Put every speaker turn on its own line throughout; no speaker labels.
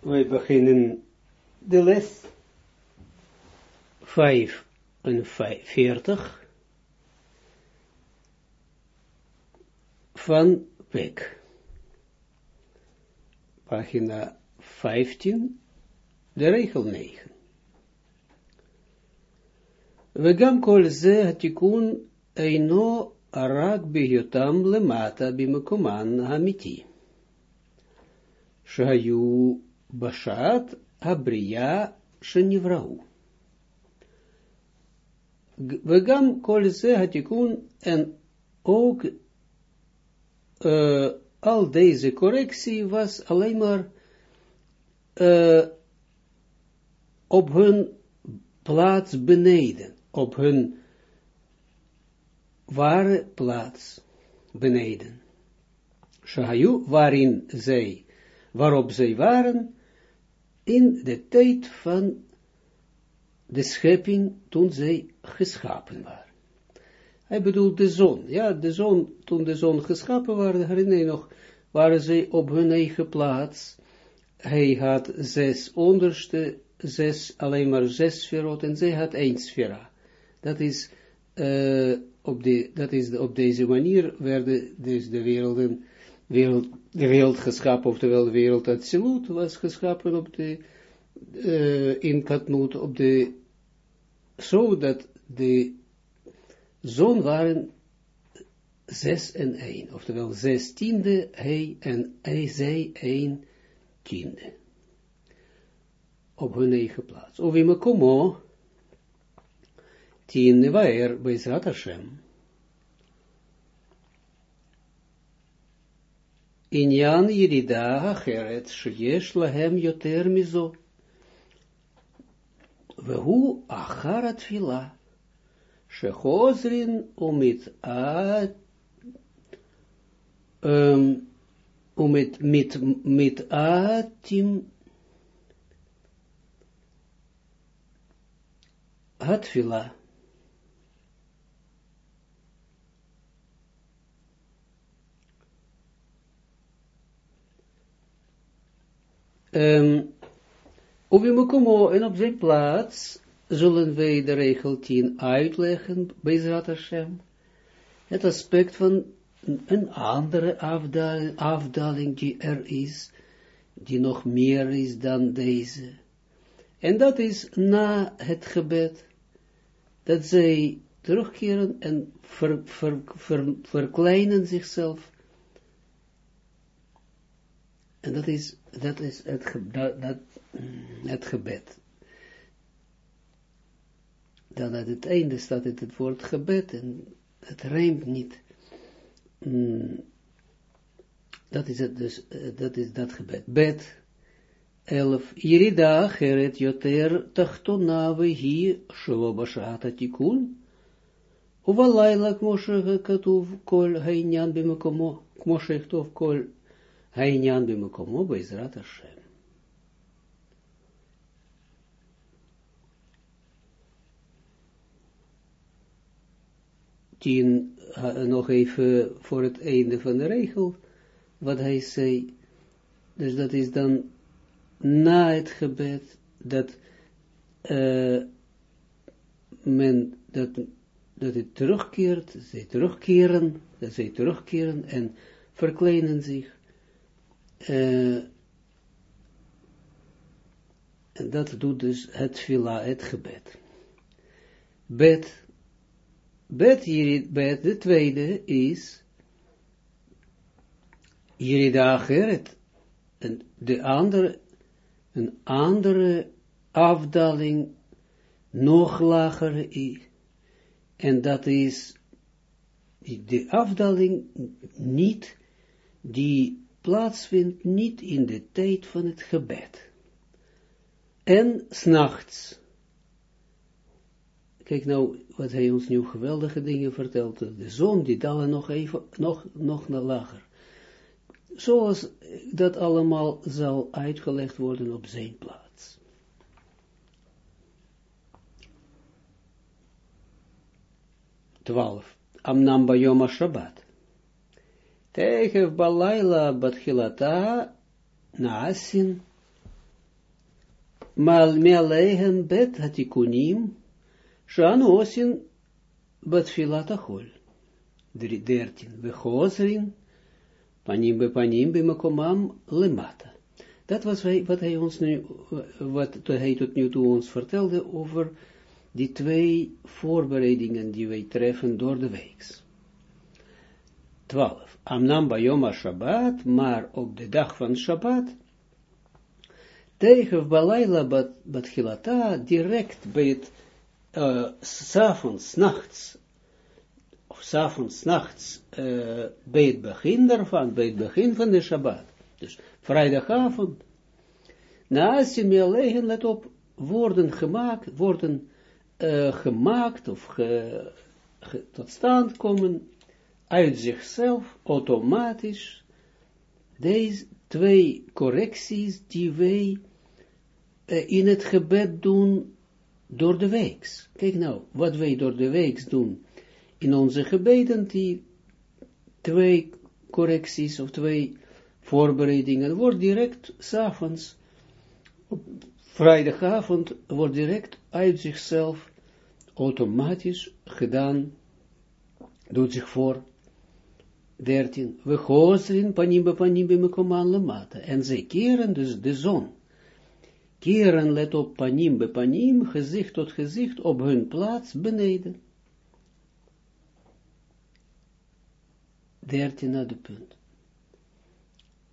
Wij beginnen de les 45 van Pek. Pagina 15, de regel 9. וגם כל זה התיקון אינו רק בהיותם למטה במקומן האמיתי, שהיו Bashaat Abria Shenivrau. Wegam kolze hatikun en ook uh, al deze correctie was alleen maar uh, op hun plaats beneden, op hun ware plaats beneden. Shahayu waarin zij, waarop zij waren, in de tijd van de schepping, toen zij geschapen waren. Hij bedoelt de zon, ja, de zon, toen de zon geschapen waren, herinner je nog, waren zij op hun eigen plaats. Hij had zes onderste, zes, alleen maar zes sferot, en zij had één sfera. Dat is, uh, op, de, dat is op deze manier werden dus de werelden, wereld, de wereld geschapen, oftewel de wereld absoluut was geschapen op de, uh, in Katnoot, op de, zodat de zon waren zes en één, oftewel zes tiende, hij en hij, zij één tiende. Op hun eigen plaats. Of in Mekomo, tien nevaer, Bezrat Hashem. Inyan yirida hacheret, sheyesh lahem yoter mizo. Vehu achar atfila. Shechozrin umit at um, umit mit mit atim atfila. Um, op en op zijn plaats zullen wij de regel 10 uitleggen bij Zrat Hashem. Het aspect van een andere afdaling, die er is, die nog meer is dan deze. En dat is na het gebed, dat zij terugkeren en ver, ver, verkleinen zichzelf. En dat is, dat is het, dat, dat, het gebed dan aan het einde staat het, het woord gebed en het rijmt niet. Mm, dat is het dus, uh, dat is dat gebed. Bed 11. Yerida geret yoter tachtona vehi shelo bashat atikun. ובלילה כמו שכתוב כל העניין במקומו, כמו שכתוב כל העניין במקומו בעזרת השם. tien, uh, nog even voor het einde van de regel, wat hij zei. Dus dat is dan na het gebed, dat uh, men, dat, dat het terugkeert, zij terugkeren, dat zij terugkeren en verkleinen zich. uh, en dat doet dus het villa, het gebed. Bed Bet, Jirid, bet, de tweede is Jirida Geret. En de andere, een andere afdaling, nog lager is. En dat is de afdaling niet, die plaatsvindt niet in de tijd van het gebed. En s'nachts. Kijk nou wat hij ons nu geweldige dingen vertelt. De zon die dalen nog even, nog, nog naar lager. Zoals dat allemaal zal uitgelegd worden op zijn plaats. Twaalf. Amnam Bayoma Shabbat. Tegen Balaila Batchilata Naasin mal bet hatikunim, shan osin bet filat achol. 13. We gozrin, panim be panim be mekomam lemata. Dat was wat hij ons nu, wat hij tot nu toe ons vertelde over die twee voorbereidingen die wij treffen door de weeks. 12. Amnam Bayoma Shabbat, maar op de dag van Shabbat, tegen Balaila Batchilata, direct bij het, uh, nachts, of nachts, uh, bij het begin daarvan, bij het begin van de Shabbat, dus vrijdagavond, na Simealegen, let op, worden gemaakt, worden uh, gemaakt of ge, tot stand komen uit zichzelf automatisch deze twee correcties die wij uh, in het gebed doen door de weeks. Kijk nou, wat wij door de weeks doen in onze gebeden, die twee correcties of twee voorbereidingen, wordt direct s'avonds, op vrijdagavond, wordt direct uit zichzelf automatisch gedaan, doet zich voor 13. We gozrin panim be panim be mekoman lemata. En zij keren dus de zon. Keren let op panim be panim, gezicht tot gezicht, op hun plaats beneden. 13 naar de punt.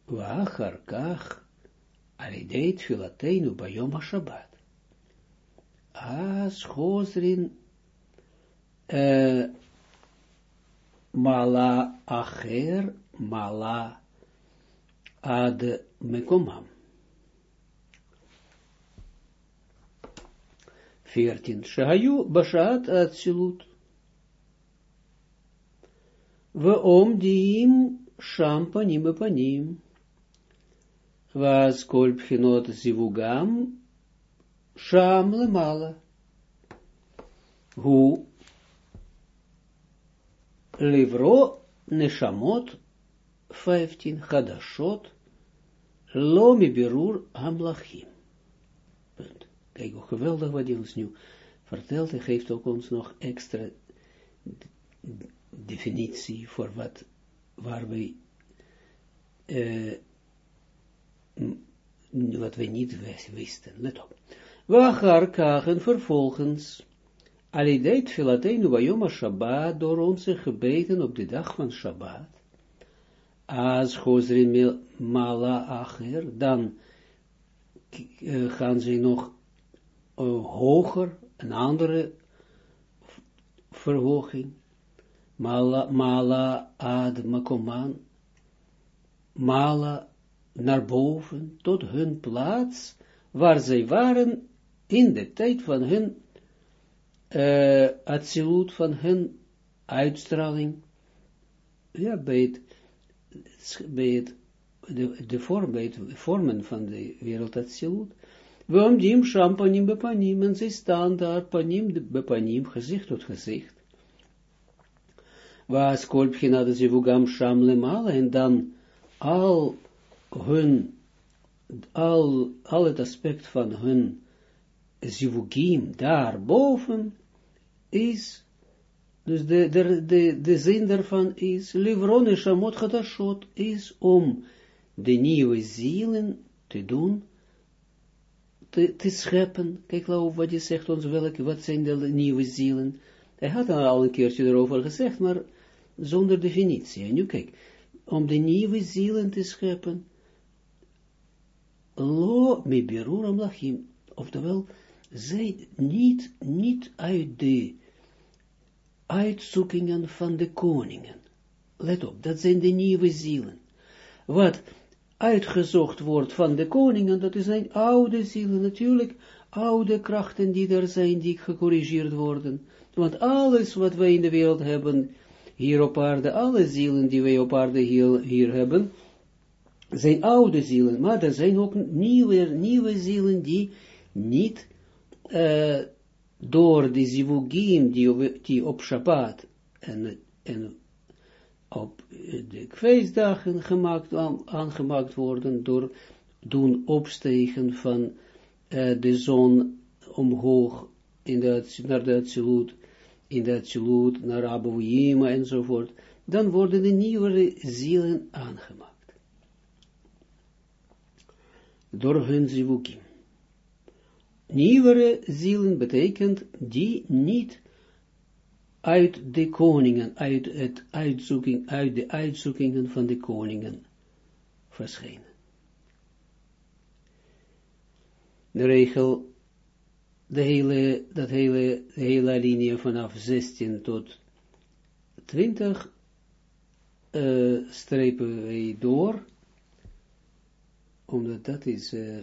Wachar kach, alideit filateinu bayom ha-shabbat. As gozrin, uh, mala acher, mala ad mekomam. 14. Shahayu bashat atzilut. We omdiim sham panim panim. Was kol pchinot zivugam sham lemala. Hu Livro Neshamot 15 Hadashot Lomi Birur Amlachim. Punt. Kijk hoe geweldig wat hij ons nu vertelt. Hij geeft ook ons nog extra definitie voor wat, waar wij, uh, wat wij niet wisten. Let op. Wachar kagen vervolgens Alideit filateinu bayoma Shabbat, door onze gebeden op de dag van Shabbat. Als Gozrin mala acher, dan uh, gaan ze nog uh, hoger, een andere verhoging. Mala, mala ad makoman, mala naar boven, tot hun plaats, waar zij waren in de tijd van hun uh, Atsilut van hun uitstraling, ja, bij het, bij het de, de vorm, bij het vormen van de wereld Atsilut, we dim sham panim bepanim, en zij staan daar panim bepanim, gezicht tot gezicht. Was kolpchina de zivugam sham lemala, en dan al hun, al, al het aspect van hun zivugim daarboven is, dus de, de, de, de zin daarvan is, livrone shamot hadashot, is om de nieuwe zielen te doen, te, te scheppen. Kijk nou wat je zegt ons, welke, wat zijn de nieuwe zielen? Hij had al een keertje erover gezegd, maar zonder definitie. En nu kijk, om de nieuwe zielen te scheppen, lo me beruram lachim, oftewel, zij niet, niet uit de uitzoekingen van de koningen. Let op, dat zijn de nieuwe zielen. Wat uitgezocht wordt van de koningen, dat zijn oude zielen, natuurlijk oude krachten die er zijn, die gecorrigeerd worden. Want alles wat wij in de wereld hebben, hier op aarde, alle zielen die wij op aarde hier, hier hebben, zijn oude zielen, maar er zijn ook nieuwe, nieuwe zielen die niet uh, door de zivugim die, die op Shabbat en, en op de feestdagen gemaakt, aan, aangemaakt worden door doen opstegen van uh, de zon omhoog in de, naar de Atsilut, in de Atsilut, naar Abouima enzovoort, dan worden de nieuwere zielen aangemaakt. Door hun zivukim. Nieuwere zielen betekent die niet uit de koningen, uit, het uitzoeking, uit de uitzoekingen van de koningen verschijnen. De regel, de hele, dat hele, de hele linie vanaf 16 tot 20 uh, eh, strepen wij door, omdat dat is uh,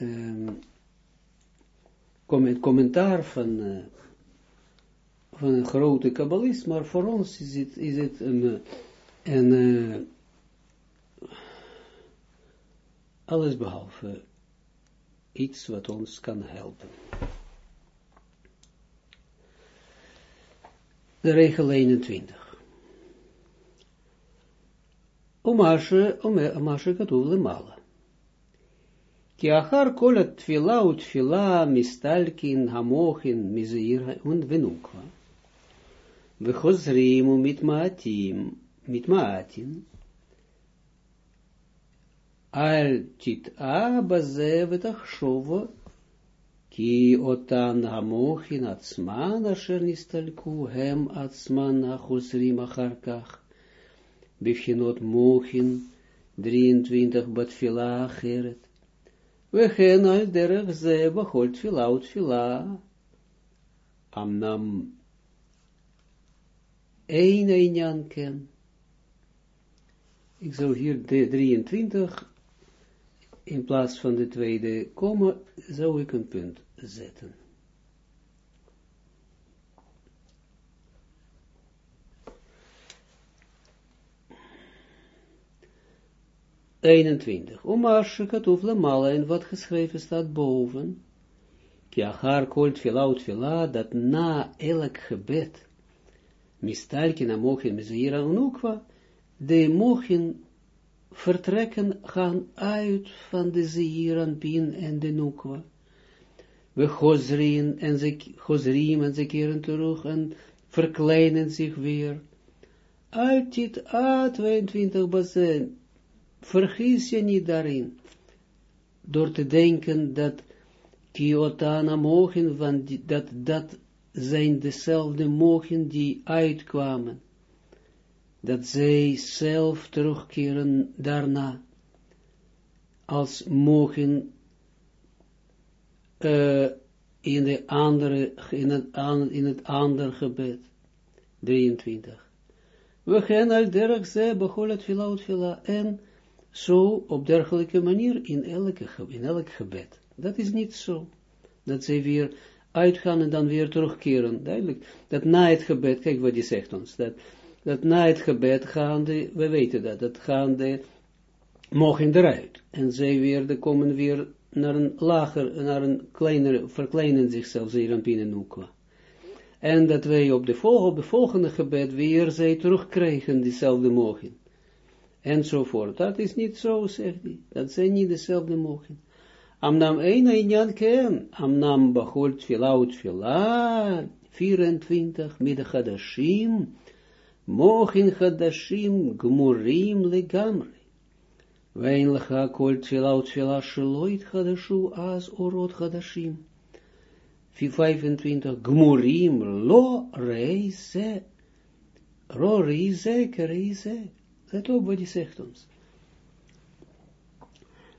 um, commentaar van, uh, van een grote kabbalist, maar voor ons is het, is het een, eh, eh, alles behalve iets wat ons kan helpen. De regel 21. Omashe, omashe katuv malen. כי אחר כל התפילה ותפילה מסתלקין המוחין מזעיר ונוקבה. וחוזרים ומתמעטים, מתמעטים, אל תטעה בזה ותחשוב כי אותן המוחין עצמן אשר נסתלקו הם עצמן החוזרים אחר כך, בבחינות מוחין 23 בתפילה אחרת, וכן על דרך זה בכל תפילה ותפילה. אמנם één Inyan ken. Ik zou hier de 23 in plaats van de tweede komma, zou ik een punt zetten. Eenentwintig. Omash katuf lamala en wat geschreven staat boven. Kiachar kolt filaut fila, dat na elk gebed mistalkin mochin mizira unukwa, de mochin vertrekken gaan uit van de zeiran pin en de nukwa. We gozrien en ze gozriem en ze keren terug en verkleinen zich weer. Altijd A22 bazen. Vergis je niet daarin. Door te denken dat Kiotana mogen, van dat dat zijn dezelfde mogen die uitkwamen, dat zij zelf terugkeren daarna, als mogen uh, in, de andere, in, het, andere gebed, 23. We gaan al derg ze begonnen fila fila en zo op dergelijke manier in elk gebed. Dat is niet zo. Dat zij weer uitgaan en dan weer terugkeren. Duidelijk, dat na het gebed, kijk wat hij zegt ons, dat, dat na het gebed gaan de, we weten dat, dat gaan de mogen eruit. En zij weer, de komen weer naar een lager, naar een kleiner, verkleinen zichzelf, zeer en En dat wij op de, volgende, op de volgende gebed weer zij terugkrijgen, diezelfde mogen. Enzovoort. Dat is niet zo, zegt hij. Dat zijn niet dezelfde mogen. Amnam een inyan ken, amnam bachol tfila utfila, 24 midden hadashim, mochin hadashim gmurim legamri. Wein lecha kol tfila utfila sheloit hadashu as orot hadashim. 25 gmurim lo reise, ro reise, kereise. Let op wat zegt ons.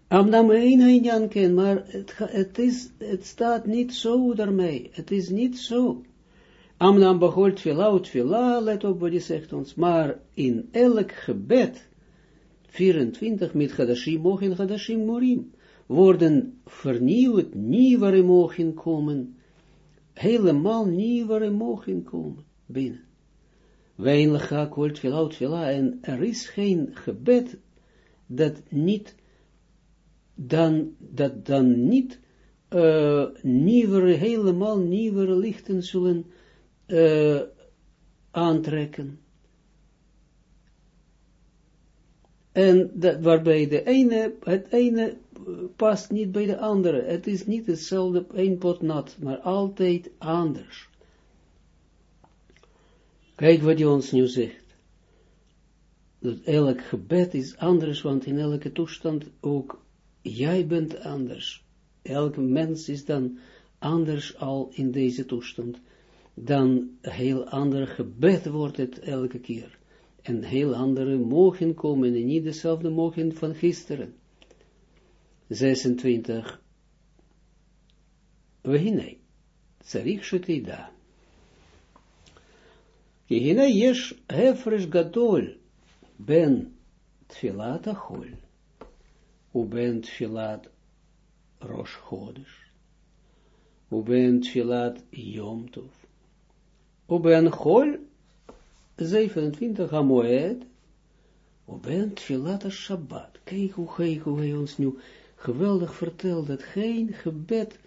Amnam een Janken, maar het, is, het staat niet zo daarmee. Het is niet zo. Amnam behoort vila vila, let op wat hij zegt ons. Maar in elk gebed, 24 met Hadashim, mogen Hadashim Morim, worden vernieuwd, nieuwere mogen komen. Helemaal nieuwere mogen komen binnen. Wij ga kort vila vila, en er is geen gebed dat niet dan, dat dan niet uh, nieuwere, helemaal nieuwere lichten zullen uh, aantrekken. En dat, waarbij de ene, het ene past niet bij de andere. Het is niet hetzelfde, één pot nat, maar altijd anders. Kijk wat hij ons nu zegt. Dat elk gebed is anders, want in elke toestand ook jij bent anders. Elk mens is dan anders al in deze toestand. Dan heel ander gebed wordt het elke keer. En heel andere mogen komen en niet dezelfde mogen van gisteren. 26. Wahinei. je daar. כי הנה יש הפרש גדול בין תפילת החול ובין תפילת ראש חודש ובין תפילת יום טוב ובין חול 27 המועד ובין תפילת השבת. Kijk hoe, kijk hoe hij ons nu geweldig vertelt dat geen gebed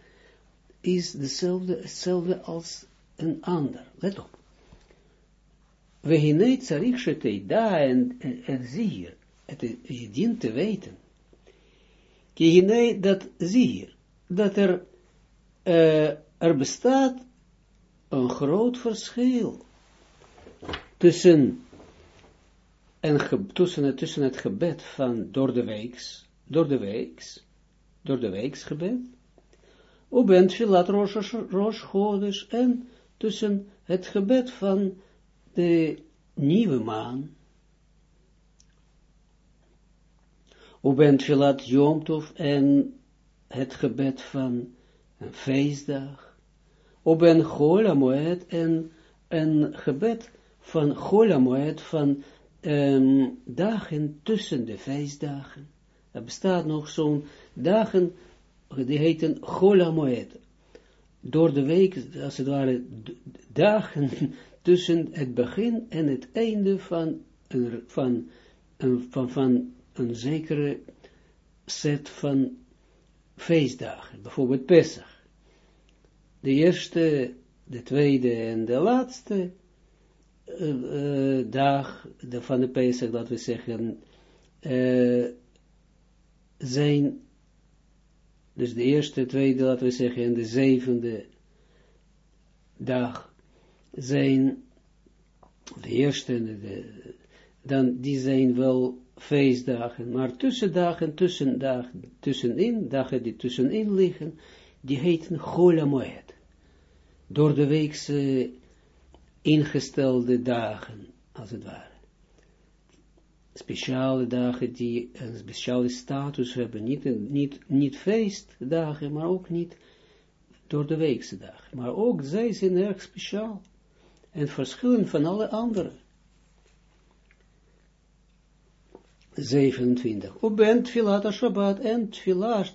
is dezelfde, hetzelfde als een ander. Let op. we hineet zarich sheteida en, en zie hier, het je dient te weten. Kihinei dat zie hier, dat er, er bestaat een groot verschil tussen, en tussen, het gebed van door de weeks, door de weeks, door de weeksgebed, Uben Tfilat Rosh, Rosh Chodesh en tussen het gebed van de nieuwe maan. Uben Tfilat Yom en het gebed van een feestdag. Uben Chol Amoed en een gebed van Chol van um, dagen tussen de feestdagen. Er bestaat nog zo'n dagen, die heten Cholamoed. Door de week, als het ware, dagen tussen het begin en het einde van een, van, een, van, van een zekere set van feestdagen. Bijvoorbeeld Pesach. De eerste, de tweede en de laatste uh, dag de, van de Pesach, dat we zeggen, uh, zijn, dus de eerste, tweede, laten we zeggen, en de zevende dag zijn, de eerste, dan die zijn wel feestdagen, maar tussendagen, tussendagen, tussenin, dagen die tussenin liggen, die heten Cholamoed. Door de weekse ingestelde dagen, als het ware speciale dagen die een speciale status hebben, niet, niet, niet feestdagen, maar ook niet door de weekse dagen. Maar ook zij zijn erg speciaal en verschillen van alle anderen. 27. Oben tfilat Shabbat en tfilat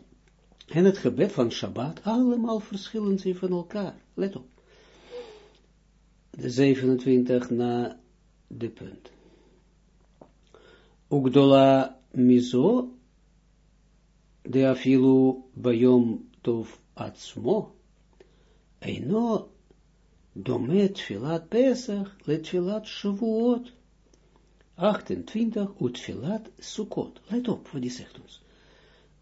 en het gebed van Shabbat, allemaal verschillen ze van elkaar. Let op. De 27 na de punt. Ugdola mizo, de afilu bayom tov atzmo, eino filat pesach, let filat shavuot, 28, ut filat sukkot. Let op wat die zegt ons.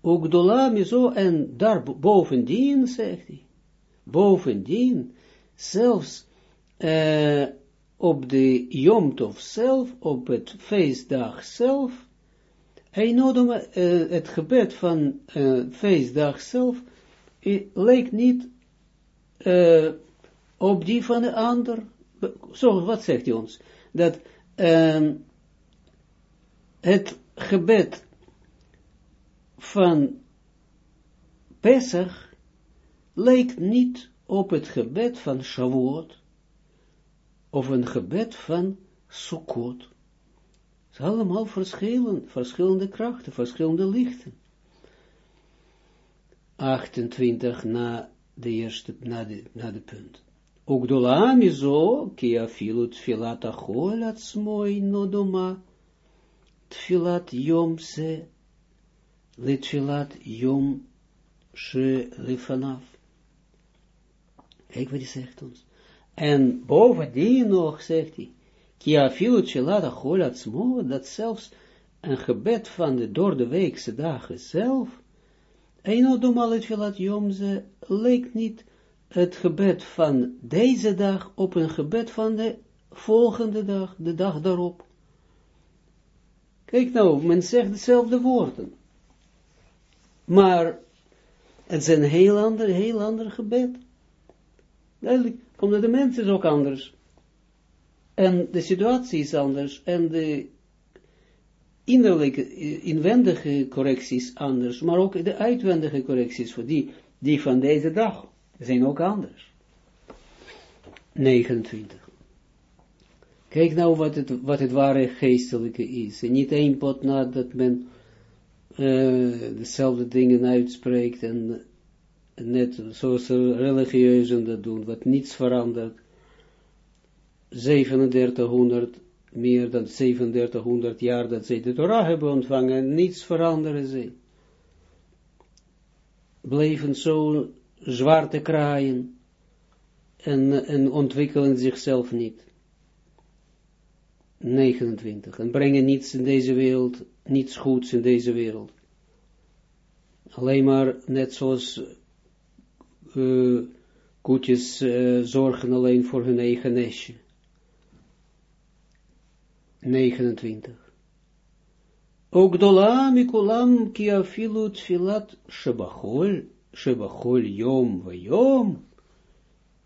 Ugdola mizo, en daar bovendien, zegt hij, bovendien, zelfs uh, op de Yom zelf, op het feestdag zelf, hij noemde uh, het gebed van uh, feestdag zelf, leek niet uh, op die van de ander. Zo, wat zegt hij ons? Dat uh, het gebed van Pesach leek niet op het gebed van Shavuot of een gebed van Sukkot. Het zijn allemaal verschillende, verschillende krachten, verschillende lichten. 28 na de eerste, na de, na de punt. Ugdola mizo, ki afilu tfilat achol atzmoi nodoma, tfilat yom se, yom she lifanaf. Kijk wat hij zegt ons. En bovendien nog, zegt hij, Kia filut shelada cholatsmo, dat zelfs een gebed van de door de weekse dagen zelf, Eino domal het filat yom, ze leek niet het gebed van deze dag op een gebed van de volgende dag, de dag daarop. Kijk nou, men zegt dezelfde woorden. Maar het is een heel ander, heel ander gebed. Duidelijk, omdat de mens ook anders. En de situatie is anders. En de innerlijke, inwendige correcties anders. Maar ook de uitwendige correcties voor die, die van deze dag zijn ook anders. 29. Kijk nou wat het, wat het ware geestelijke is. En niet één pot na dat men uh, dezelfde dingen uitspreekt en net zoals religieuzen dat doen, wat niets verandert. 3700, meer dan 3700 jaar dat zij de Torah hebben ontvangen, niets veranderen ze. Bleven zo zwarte kraaien en, en ontwikkelen zichzelf niet. 29. En brengen niets in deze wereld, niets goeds in deze wereld. Alleen maar, net zoals uh, koetjes uh, zorgen alleen voor hun eigen nestje. 29. Ook dola mikulam ki afilu tfilat shebachol, shebachol yom vayom,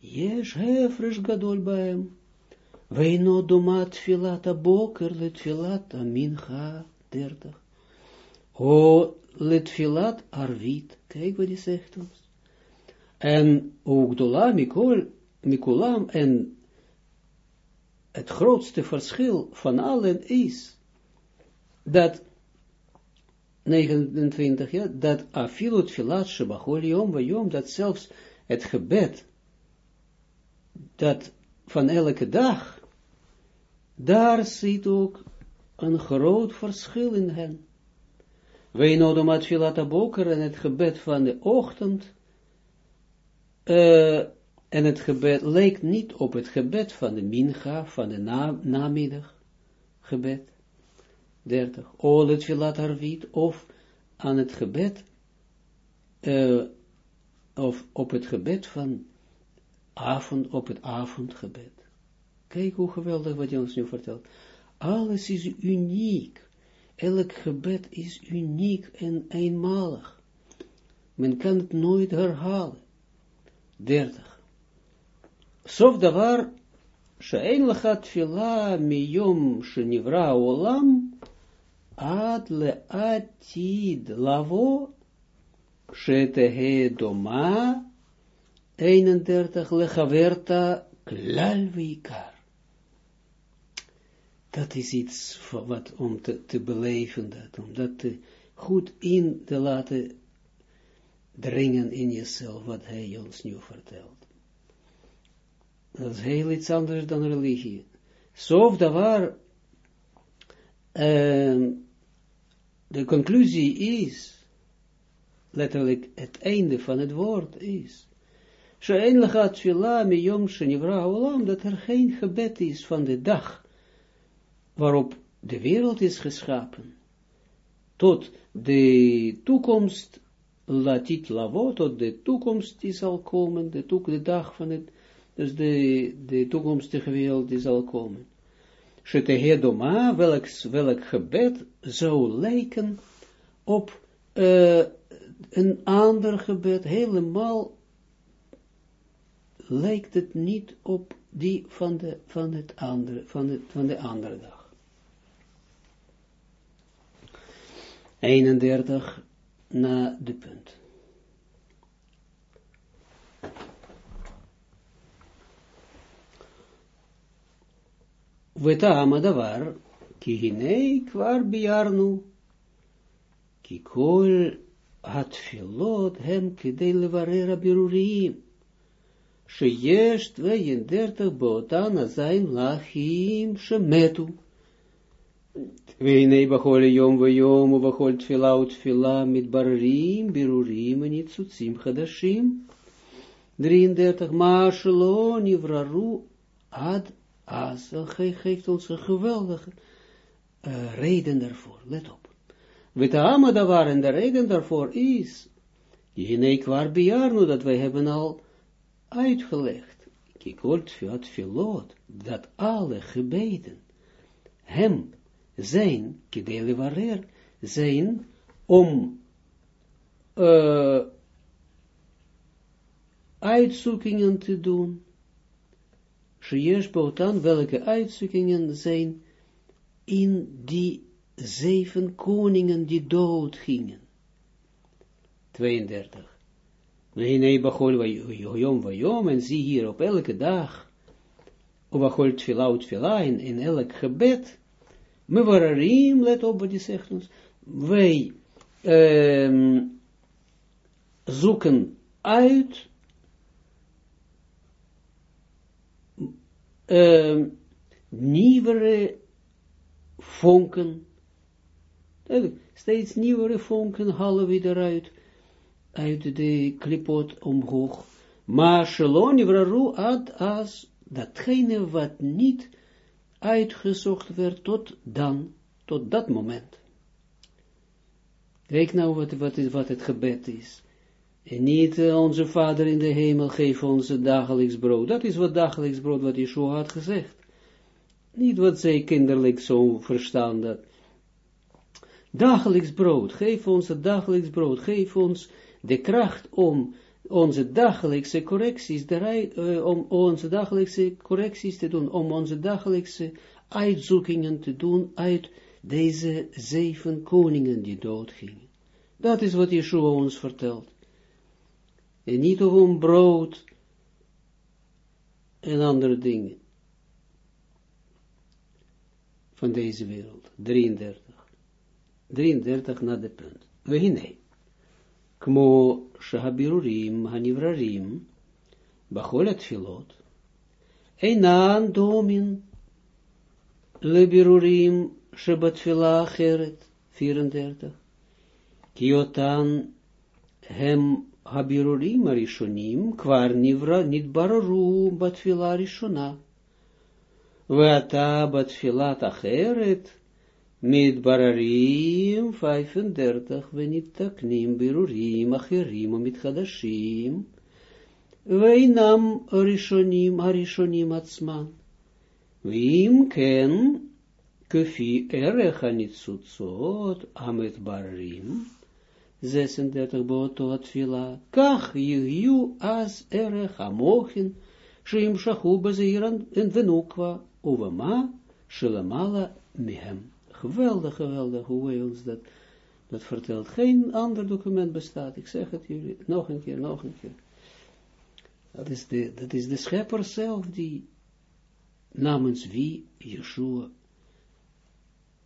yesh hefresh gadol baem. Weino domat filata boker let filata mincha. O let filat arvit. Kijk wat hij zegt ons. En ook dola mikol, en het grootste verschil van allen is dat 29, ja, dat afilut filat shebachol yom yom, dat zelfs het gebed, dat van elke dag, daar zit ook een groot verschil in hen. Wij noemen het filat en het gebed van de ochtend, uh, en het gebed leek niet op het gebed van de mincha, van de na, namiddag gebed. 30. O het filat arvit, of aan het gebed, uh, of op het gebed van avond, op het avondgebed. Kijk hoe geweldig wat je ons nu vertelt. Alles is uniek. Elk gebed is uniek en eenmalig. Men kan het nooit herhalen. 30. Sof davar, she'en lechat tfila miyom shenivra olam, ad le'atid lavo, shetehe doma, 31 lechaverta klal vikar. Dat is iets wat om te, te beleven, dat, om dat te, goed in te laten dringen in jezelf, wat hij ons nu vertelt. Dat is heel iets anders dan religie. Sof daar waar uh, de conclusie is, letterlijk het einde van het woord is, miyom shenivra dat er geen gebed is van de dag waarop de wereld is geschapen, tot de toekomst, latit lavo, tot de toekomst die zal komen, de dag van het, dus de, de toekomstige wereld die zal komen. Shetehe doma, welk, welk gebed zou lijken op uh, een ander gebed, helemaal lijkt het niet op die van de, van het andere, van, het, van de andere dag. 31 na de punt. Veta davar, ki hinei kwar biarnu, ki kol hat filot hem kidei levarera birurim, Sheyesh 32 botan zijn lachim shemetu. Weinei bachol yom vayom u bachol tfila u tfila mitbarrim birurim en itzutzim chadashim. 33 As. Hij geeft ons een geweldige uh, reden daarvoor. Let op. Wetaama daar en de reden daarvoor is Hine kwar bejaarnu, dat wij hebben al uitgelegd. Kikort fiat filot, dat alle gebeden hem zijn, kedele warer, zijn om uh, uitzoekingen te doen. Sheyesh dan welke uitzoekingen zijn in die zeven koningen die dood gingen. 32. Nee, bachol vayom vayom, en zie hier op elke dag, of bachol tfila tfila, in, in elk gebed, me wararim, let op wat die zegt wij um, zoeken uit um, nieuwere vonken, steeds nieuwere vonken halen we eruit, uit de klipot omhoog, maar shalom vraru ad as, datgene wat niet uitgezocht werd tot dan, tot dat moment. Kijk nou wat, wat, wat het gebed is. En niet uh, onze vader in de hemel geef ons dagelijks brood. Dat is wat dagelijks brood wat Yeshua had gezegd. Niet wat zij kinderlijk zo verstaan dat. Dagelijks brood, geef ons het dagelijks brood, geef ons de kracht om onze dagelijkse correcties, de, uh, om onze dagelijkse correcties te doen, om onze dagelijkse uitzoekingen te doen uit deze zeven koningen die doodgingen. Dat is wat Yeshua ons vertelt. En niet om brood en andere dingen van deze wereld. 33. 33 na de punt. We hinei. Kmo shahabirurim hanivrarim bachol filot. Einan domin lebirurim shebatfila acheret. 34. Kiotan hem הבירורים הראשונים כבר נברא, נתבררו בתפילה הראשונה, ועתה בתפילת אחרת מתבררים פייפנדרטח ונתקנים בירורים אחרים ומתחדשים, ואינם הראשונים הראשונים עצמם. ואם כן, כפי ערך הניצוצות המתבררים, 36 boto atfila, kach yiyu as erech amochin, shim shachu bezeiran en venukwa, uvama, shilamala mihem. Geweldig, geweldig, hoe hij ons dat, dat vertelt. Geen ander document bestaat, ik zeg het jullie, nog een keer, nog een keer. Dat is de, dat is de schepper zelf die namens wie Yeshua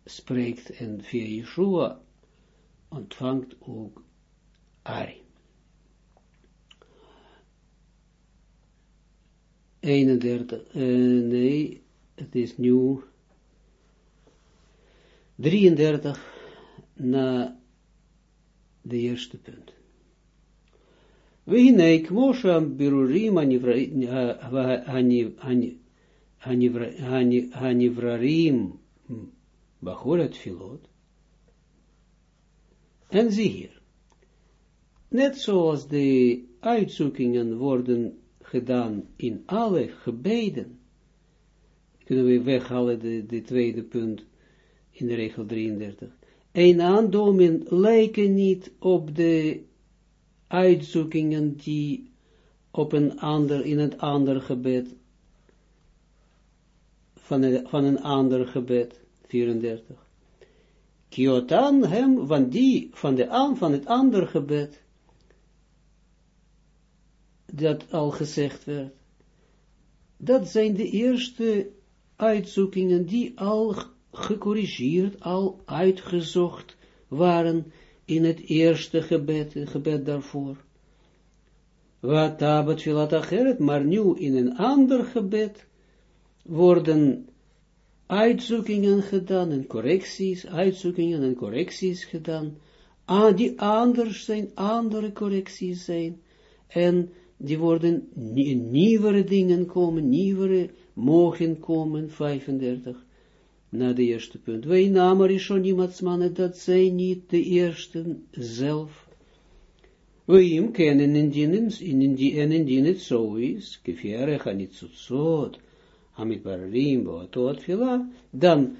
spreekt en via Yeshua ontvangt ook Ari. 31, uh, nee, het is nu 33 na de eerste punt. Wehinei kmosham birurim hanivrarim bacholet filot en zie hier, net zoals de uitzoekingen worden gedaan in alle gebeden, kunnen we weghalen de, de tweede punt in de regel 33. Een aandomen lijken niet op de uitzoekingen die op een ander, in het ander gebed, van een, van een ander gebed, 34. Kiotan hem, van die, van, de, aan, van het andere gebed, dat al gezegd werd, dat zijn de eerste uitzoekingen die al gecorrigeerd, al uitgezocht waren in het eerste gebed, het gebed daarvoor. Wat tabat filat maar nu in een ander gebed worden uitzoekingen gedaan en correcties, uitzoekingen en correcties gedaan, ah, die anders zijn, andere correcties zijn, en die worden nieuwere dingen komen, nieuwere mogen komen, 35, na de eerste punt. Wij namen Rishonim Atzmanen, dat zij niet de eerste zelf. Weim kennen indien, en indien het zo is, kefiere gaan barim, boatot fila, dan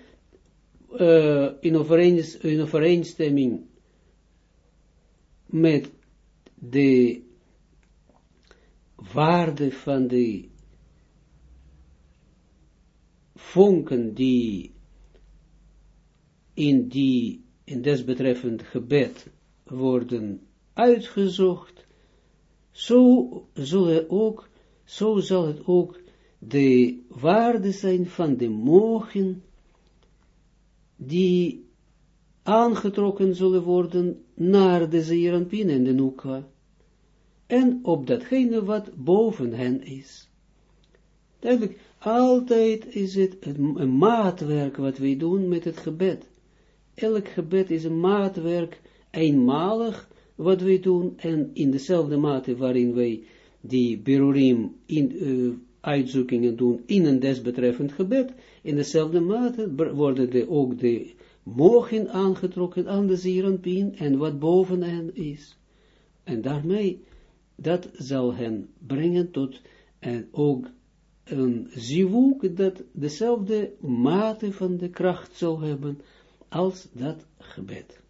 uh, in, overeens, in overeenstemming met de waarde van de vonken die in die, in desbetreffend gebed worden uitgezocht, zo zullen ook, zo zal het ook de waarde zijn van de mogen die aangetrokken zullen worden naar de Zeeranpien en de Nukwa, en op datgene wat boven hen is. Duidelijk, altijd is het een, maatwerk wat wij doen met het gebed. Elk gebed is een maatwerk, eenmalig, wat wij doen, en in dezelfde mate waarin wij die berurim in uh, uitzoekingen doen in een desbetreffend gebed, in dezelfde mate worden de, ook de mogen aangetrokken aan de zierenpien en wat boven hen is. En daarmee, dat zal hen brengen tot, en ook een zivuk dat dezelfde mate van de kracht zal hebben als dat gebed.